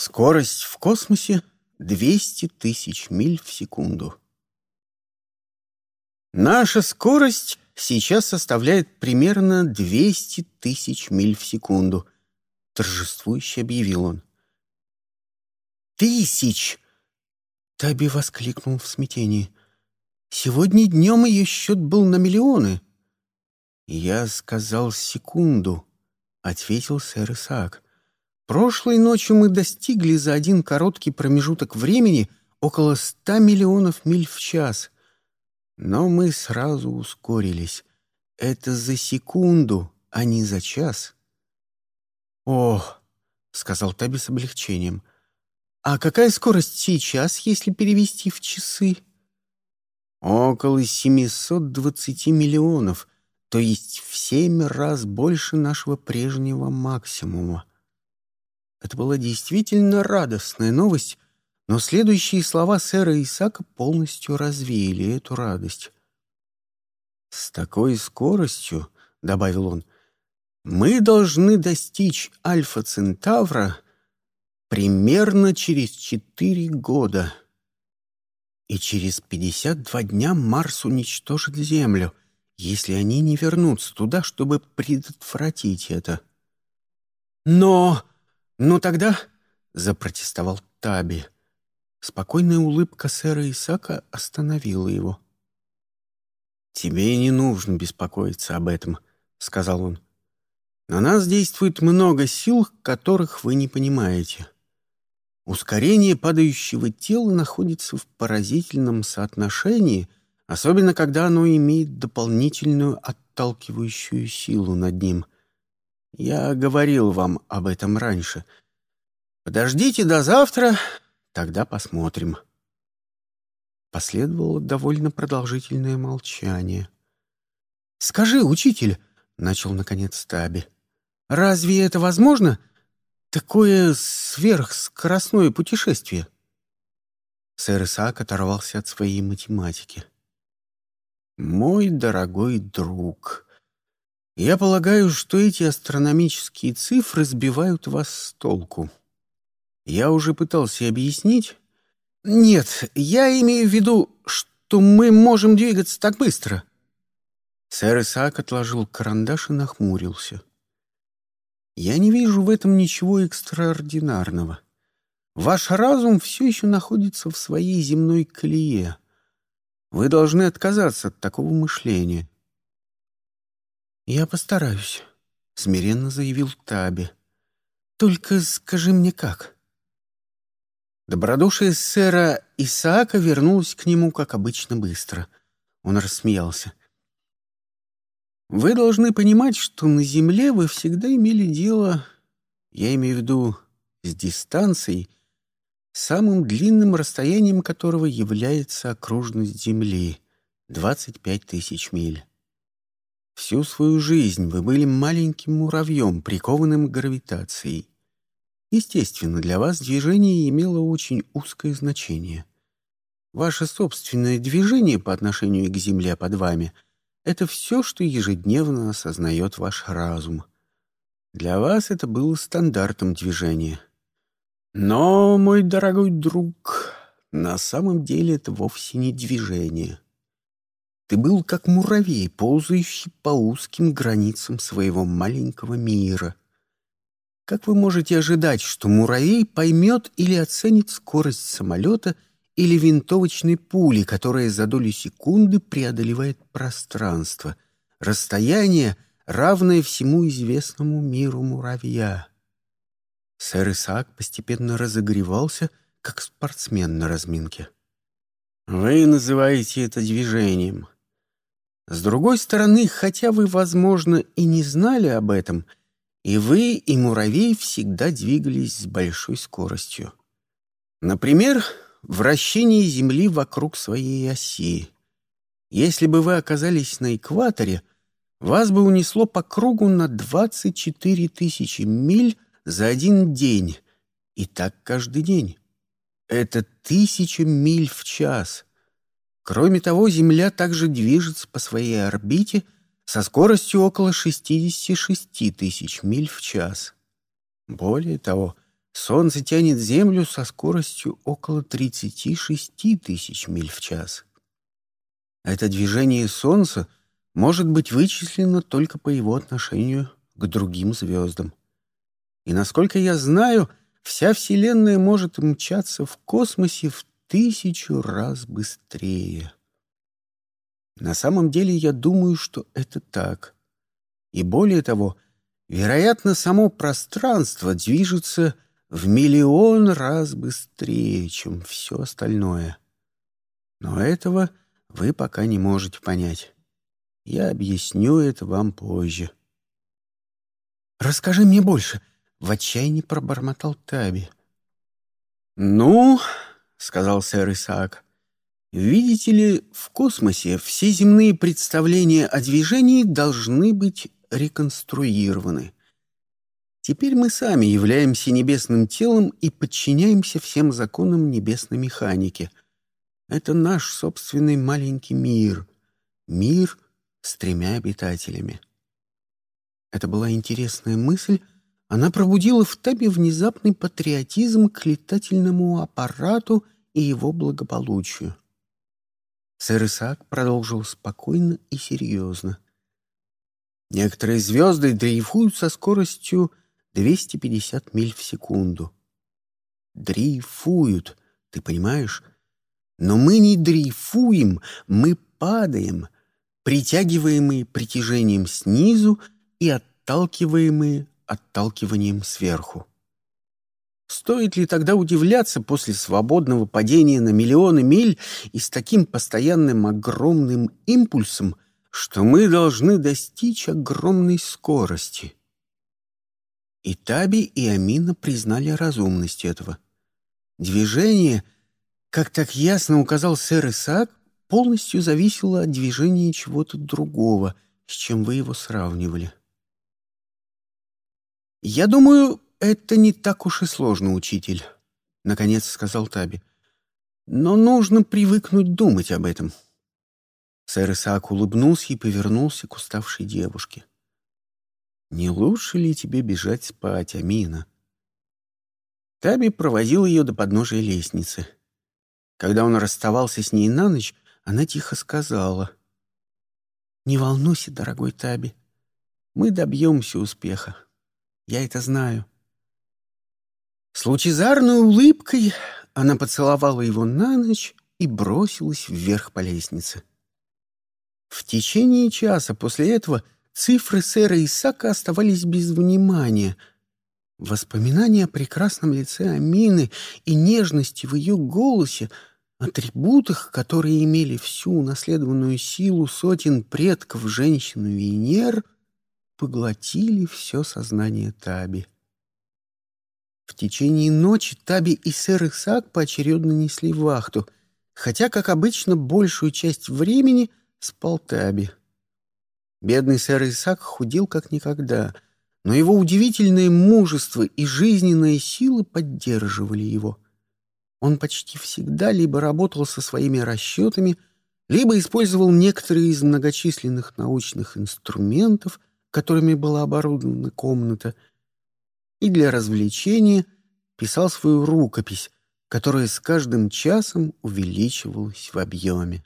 Скорость в космосе — 200 тысяч миль в секунду. Наша скорость сейчас составляет примерно 200 тысяч миль в секунду, торжествующе объявил он. Тысяч! Таби воскликнул в смятении. Сегодня днем ее счет был на миллионы. Я сказал секунду, ответил сэр Исаак. Прошлой ночью мы достигли за один короткий промежуток времени около ста миллионов миль в час. Но мы сразу ускорились. Это за секунду, а не за час. «О!» — сказал Таби с облегчением. «А какая скорость сейчас, если перевести в часы?» «Около 720 миллионов, то есть в семь раз больше нашего прежнего максимума. Это была действительно радостная новость, но следующие слова сэра Исака полностью развеяли эту радость. «С такой скоростью, — добавил он, — мы должны достичь Альфа Центавра примерно через четыре года. И через пятьдесят два дня Марс уничтожит Землю, если они не вернутся туда, чтобы предотвратить это. Но «Ну тогда...» — запротестовал Таби. Спокойная улыбка сэра Исака остановила его. «Тебе не нужно беспокоиться об этом», — сказал он. «На нас действует много сил, которых вы не понимаете. Ускорение падающего тела находится в поразительном соотношении, особенно когда оно имеет дополнительную отталкивающую силу над ним — я говорил вам об этом раньше. Подождите до завтра, тогда посмотрим. Последовало довольно продолжительное молчание. «Скажи, учитель», — начал наконец Таби, — «разве это возможно? Такое сверхскоростное путешествие?» Сэр Исаак оторвался от своей математики. «Мой дорогой друг», я полагаю, что эти астрономические цифры сбивают вас с толку. Я уже пытался объяснить. Нет, я имею в виду, что мы можем двигаться так быстро. Сэр Исаак отложил карандаш и нахмурился. Я не вижу в этом ничего экстраординарного. Ваш разум все еще находится в своей земной колее. Вы должны отказаться от такого мышления. «Я постараюсь», — смиренно заявил Таби. «Только скажи мне, как?» Добродушие сэра Исаака вернулось к нему, как обычно, быстро. Он рассмеялся. «Вы должны понимать, что на Земле вы всегда имели дело, я имею в виду с дистанцией, самым длинным расстоянием которого является окружность Земли — 25 тысяч миль. Всю свою жизнь вы были маленьким муравьем, прикованным к гравитацией. Естественно, для вас движение имело очень узкое значение. Ваше собственное движение по отношению к Земле под вами — это все, что ежедневно осознает ваш разум. Для вас это было стандартом движения. Но, мой дорогой друг, на самом деле это вовсе не движение — ты был как муравей, ползающий по узким границам своего маленького мира. Как вы можете ожидать, что муравей поймет или оценит скорость самолета или винтовочной пули, которая за долю секунды преодолевает пространство, расстояние, равное всему известному миру муравья? Сэр Исаак постепенно разогревался, как спортсмен на разминке. «Вы называете это движением», с другой стороны, хотя вы, возможно, и не знали об этом, и вы, и муравей всегда двигались с большой скоростью. Например, вращение Земли вокруг своей оси. Если бы вы оказались на экваторе, вас бы унесло по кругу на 24 тысячи миль за один день, и так каждый день. Это тысяча миль в час — Кроме того, Земля также движется по своей орбите со скоростью около 66 тысяч миль в час. Более того, Солнце тянет Землю со скоростью около 36 тысяч миль в час. Это движение Солнца может быть вычислено только по его отношению к другим звездам. И, насколько я знаю, вся Вселенная может мчаться в космосе в тысячу раз быстрее. На самом деле я думаю, что это так. И более того, вероятно, само пространство движется в миллион раз быстрее, чем все остальное. Но этого вы пока не можете понять. Я объясню это вам позже. «Расскажи мне больше», — в отчаянии пробормотал Таби. «Ну», — сказал сэр Исаак, — «видите ли, в космосе все земные представления о движении должны быть реконструированы. Теперь мы сами являемся небесным телом и подчиняемся всем законам небесной механики. Это наш собственный маленький мир. Мир с тремя обитателями. Это была интересная мысль. Она пробудила в Табе внезапный патриотизм к летательному аппарату и его благополучию. Сэр Исаак продолжил спокойно и серьезно. Некоторые звезды дрейфуют со скоростью 250 миль в секунду. Дрейфуют, ты понимаешь? Но мы не дрейфуем, мы падаем, притягиваемые притяжением снизу и отталкиваемые отталкиванием сверху. Стоит ли тогда удивляться после свободного падения на миллионы миль и с таким постоянным огромным импульсом, что мы должны достичь огромной скорости? И Таби, и Амина признали разумность этого. Движение, как так ясно указал сэр Исаак, полностью зависело от движения чего-то другого, с чем вы его сравнивали. «Я думаю, это не так уж и сложно, учитель», — наконец сказал Таби. «Но нужно привыкнуть думать об этом». Сэр Исаак улыбнулся и повернулся к уставшей девушке. «Не лучше ли тебе бежать спать, Амина?» Таби проводил ее до подножия лестницы. Когда он расставался с ней на ночь, она тихо сказала. «Не волнуйся, дорогой Таби, мы добьемся успеха. Я это знаю». С лучезарной улыбкой она поцеловала его на ночь и бросилась вверх по лестнице. В течение часа после этого Цифры сэра Исака оставались без внимания. Воспоминания о прекрасном лице Амины и нежности в ее голосе, атрибутах, которые имели всю унаследованную силу сотен предков женщин Венер, поглотили все сознание Таби. В течение ночи Таби и сэр Исаак поочередно несли вахту, хотя, как обычно, большую часть времени спал Таби. Бедный сэр Исаак худел как никогда, но его удивительное мужество и жизненная сила поддерживали его. Он почти всегда либо работал со своими расчетами, либо использовал некоторые из многочисленных научных инструментов, которыми была оборудована комната, и для развлечения писал свою рукопись, которая с каждым часом увеличивалась в объеме.